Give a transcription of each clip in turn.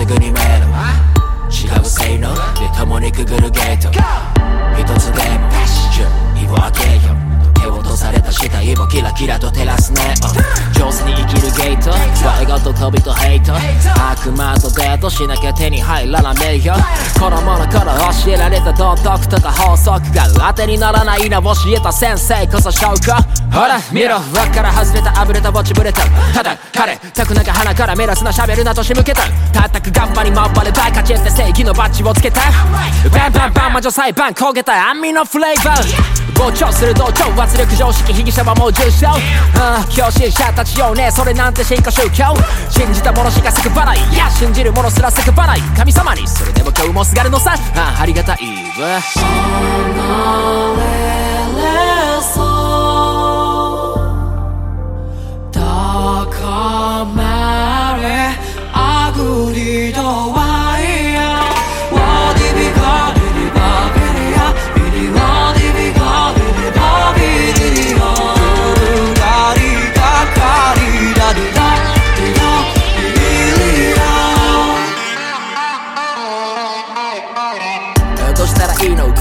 すぐに迷路違う性能で共にくぐるゲート。一つでも。10位をけよ。された死体をキラキラと照らすね、uh、上手に生きるゲート。笑顔と飛びとヘイト。悪魔とデートしなきゃ手に入らなめよ。子供の頃教えられた道徳とか法則が当てにならないな教えた先生こそ証拠。ほら見ろ。輪から外れたあぶれたぼちぶれた。ただ彼たくなんか鼻から目立つな喋るなと仕向けた。叩く頑張り回れバイカチェって正義のバッジをつけた。バンバンバン魔女裁判焦げた網のフレーバー膨張する同調圧力常識被疑者はもう重症、uh, 教師者たちよね。それなんて進化宗教。信じた者しか救払い。いや信じる者すら救払い。神様に。それでも今日もすがるのさ。あありがたいわ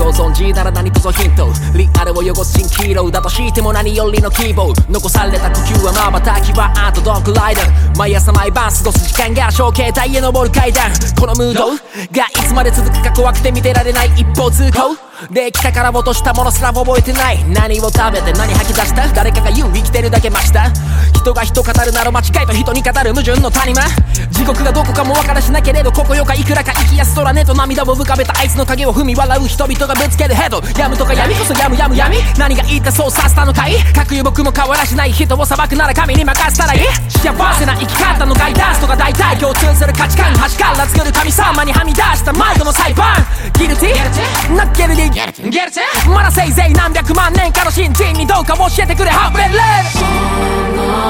ご存知なら何こそヒントリアルを汚す蜃気楼だとしても何よりの希望残された呼吸はまばたきはアートドッグライダー毎朝毎晩過ごす時間が小形態へ登る階段このムードがいつまで続くか怖くて見てられない一方通行。できたから落としたものすら覚えてない。何を食べて何吐き出した？誰人が人語るなら間違いと人に語る矛盾の谷間。地獄がどこかも分からしなけれどここよかいくらか生きやす空ねと涙を浮かべたあいつの影を踏み笑う人々がぶつけるヘッド。やむとか闇こそやむやむ闇何が言ってそうさせたのかい？各有僕も変わらしない人を裁くなら神に任せたらいい。幸せな生き方のガイダンスとか大体共通する価値観端から作る神様にはみ出したマイクの裁判。ギルティ？なゲルディ？ゲルテまだせいぜい何百万年かの新人にどうか教えてくれ。ハブレレ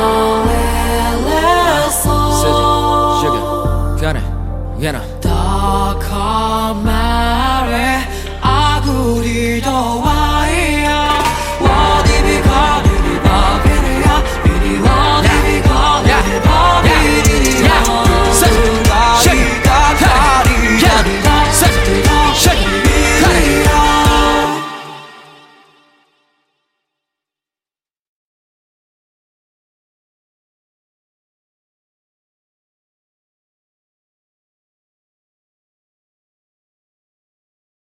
Vienna.